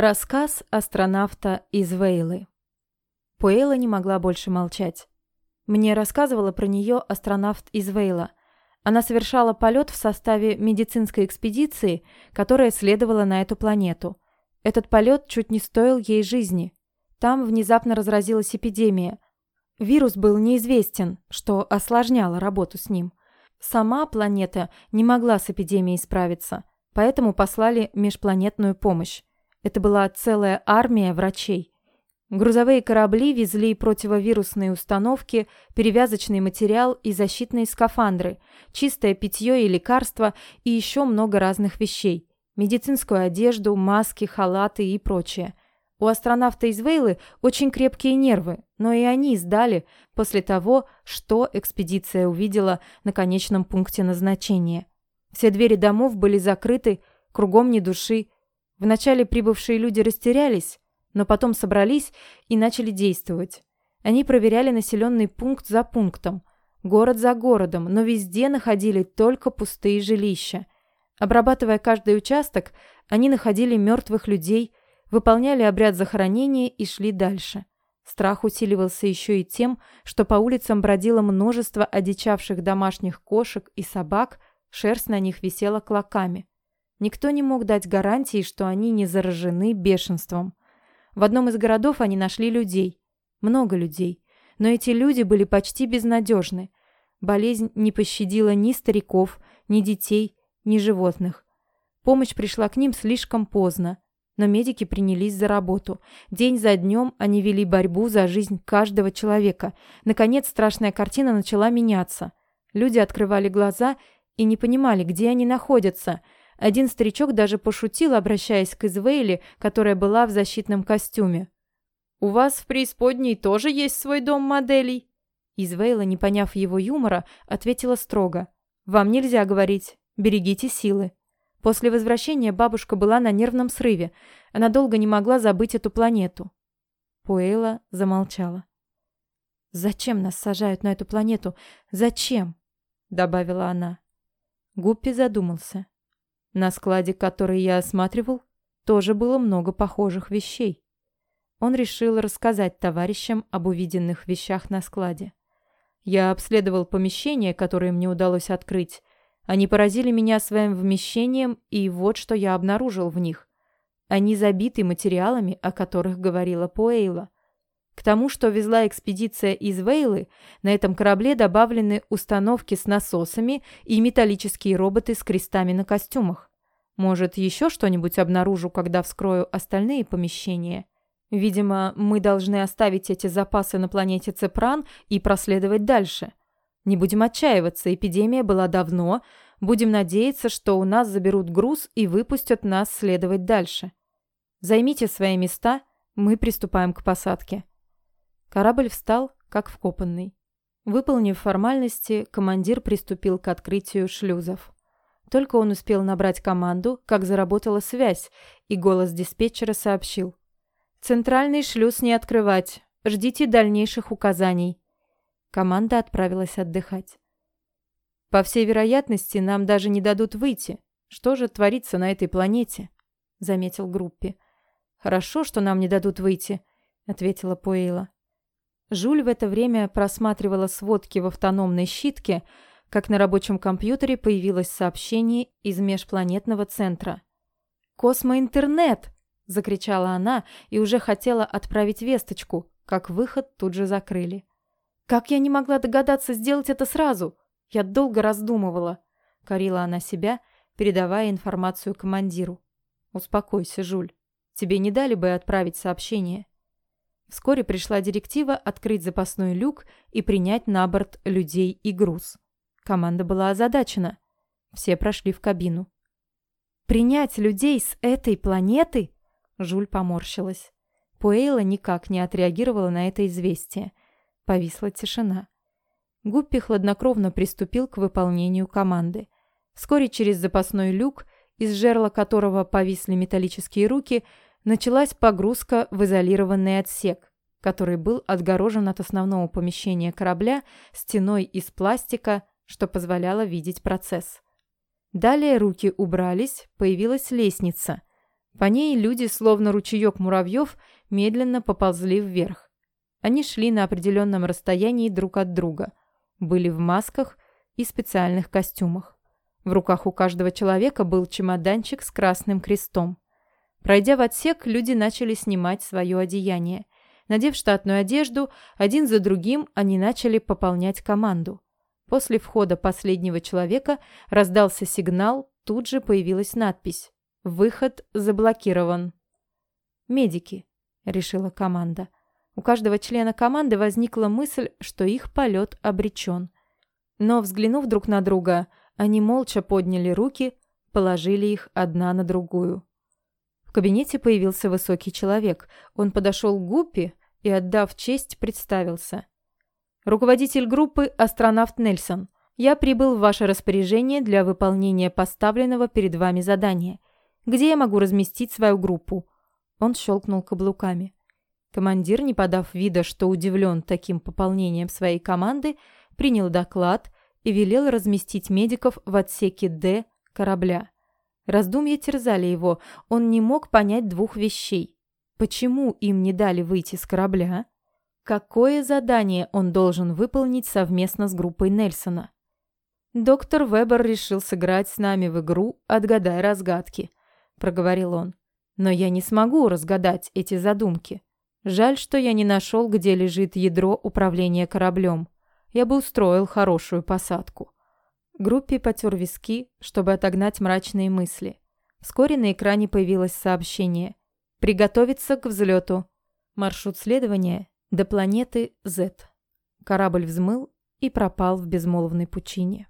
Рассказ астронавта из Вейлы. Пуэйла не могла больше молчать. Мне рассказывала про нее астронавт из Вейла. Она совершала полет в составе медицинской экспедиции, которая следовала на эту планету. Этот полет чуть не стоил ей жизни. Там внезапно разразилась эпидемия. Вирус был неизвестен, что осложняло работу с ним. Сама планета не могла с эпидемией справиться, поэтому послали межпланетную помощь. Это была целая армия врачей. Грузовые корабли везли противовирусные установки, перевязочный материал и защитные скафандры, чистое питье и лекарства и еще много разных вещей. Медицинскую одежду, маски, халаты и прочее. У астронавта из Вейлы очень крепкие нервы, но и они сдали после того, что экспедиция увидела на конечном пункте назначения. Все двери домов были закрыты, кругом ни души. Вначале прибывшие люди растерялись, но потом собрались и начали действовать. Они проверяли населенный пункт за пунктом, город за городом, но везде находили только пустые жилища. Обрабатывая каждый участок, они находили мертвых людей, выполняли обряд захоронения и шли дальше. Страх усиливался еще и тем, что по улицам бродило множество одичавших домашних кошек и собак, шерсть на них висела клоками. Никто не мог дать гарантии, что они не заражены бешенством. В одном из городов они нашли людей. Много людей. Но эти люди были почти безнадежны. Болезнь не пощадила ни стариков, ни детей, ни животных. Помощь пришла к ним слишком поздно. Но медики принялись за работу. День за днем они вели борьбу за жизнь каждого человека. Наконец страшная картина начала меняться. Люди открывали глаза и не понимали, где они находятся – один старичок даже пошутил, обращаясь к Извейле, которая была в защитном костюме. «У вас в преисподней тоже есть свой дом моделей?» Извейла, не поняв его юмора, ответила строго. «Вам нельзя говорить. Берегите силы». После возвращения бабушка была на нервном срыве. Она долго не могла забыть эту планету. Пуэйла замолчала. «Зачем нас сажают на эту планету? Зачем?» Добавила она. Гуппи задумался. На складе, который я осматривал, тоже было много похожих вещей. Он решил рассказать товарищам об увиденных вещах на складе. Я обследовал помещения, которые мне удалось открыть. Они поразили меня своим вмещением, и вот что я обнаружил в них. Они забиты материалами, о которых говорила Пуэйла. К тому, что везла экспедиция из Вейлы, на этом корабле добавлены установки с насосами и металлические роботы с крестами на костюмах. Может, еще что-нибудь обнаружу, когда вскрою остальные помещения? Видимо, мы должны оставить эти запасы на планете Цепран и проследовать дальше. Не будем отчаиваться, эпидемия была давно. Будем надеяться, что у нас заберут груз и выпустят нас следовать дальше. Займите свои места, мы приступаем к посадке. Корабль встал, как вкопанный. Выполнив формальности, командир приступил к открытию шлюзов. Только он успел набрать команду, как заработала связь, и голос диспетчера сообщил. «Центральный шлюз не открывать. Ждите дальнейших указаний». Команда отправилась отдыхать. «По всей вероятности, нам даже не дадут выйти. Что же творится на этой планете?» — заметил группе. «Хорошо, что нам не дадут выйти», — ответила Пуэйла. Жуль в это время просматривала сводки в автономной щитке, как на рабочем компьютере появилось сообщение из межпланетного центра. «Космоинтернет!» – закричала она и уже хотела отправить весточку, как выход тут же закрыли. «Как я не могла догадаться сделать это сразу? Я долго раздумывала», – корила она себя, передавая информацию командиру. «Успокойся, Жуль. Тебе не дали бы отправить сообщение?» Вскоре пришла директива открыть запасной люк и принять на борт людей и груз. Команда была озадачена. Все прошли в кабину. «Принять людей с этой планеты?» Жуль поморщилась. Пуэйла никак не отреагировала на это известие. Повисла тишина. Гуппи хладнокровно приступил к выполнению команды. Вскоре через запасной люк, из жерла которого повисли металлические руки, началась погрузка в изолированный отсек, который был отгорожен от основного помещения корабля стеной из пластика, что позволяло видеть процесс. Далее руки убрались, появилась лестница. По ней люди, словно ручеек муравьев, медленно поползли вверх. Они шли на определенном расстоянии друг от друга, были в масках и специальных костюмах. В руках у каждого человека был чемоданчик с красным крестом. Пройдя в отсек, люди начали снимать свое одеяние. Надев штатную одежду, один за другим они начали пополнять команду. После входа последнего человека раздался сигнал, тут же появилась надпись «Выход заблокирован». «Медики», — решила команда. У каждого члена команды возникла мысль, что их полет обречен. Но, взглянув друг на друга, они молча подняли руки, положили их одна на другую. В кабинете появился высокий человек. Он подошел к Гуппи и, отдав честь, представился. «Руководитель группы астронавт Нельсон. Я прибыл в ваше распоряжение для выполнения поставленного перед вами задания. Где я могу разместить свою группу?» Он щелкнул каблуками. Командир, не подав вида, что удивлен таким пополнением своей команды, принял доклад и велел разместить медиков в отсеке «Д» корабля. Раздумья терзали его, он не мог понять двух вещей. Почему им не дали выйти с корабля? Какое задание он должен выполнить совместно с группой Нельсона? «Доктор Вебер решил сыграть с нами в игру «Отгадай разгадки», — проговорил он. «Но я не смогу разгадать эти задумки. Жаль, что я не нашел, где лежит ядро управления кораблем я бы устроил хорошую посадку. Группе потер виски, чтобы отогнать мрачные мысли. Вскоре на экране появилось сообщение. «Приготовиться к взлету. Маршрут следования до планеты Z». Корабль взмыл и пропал в безмолвной пучине.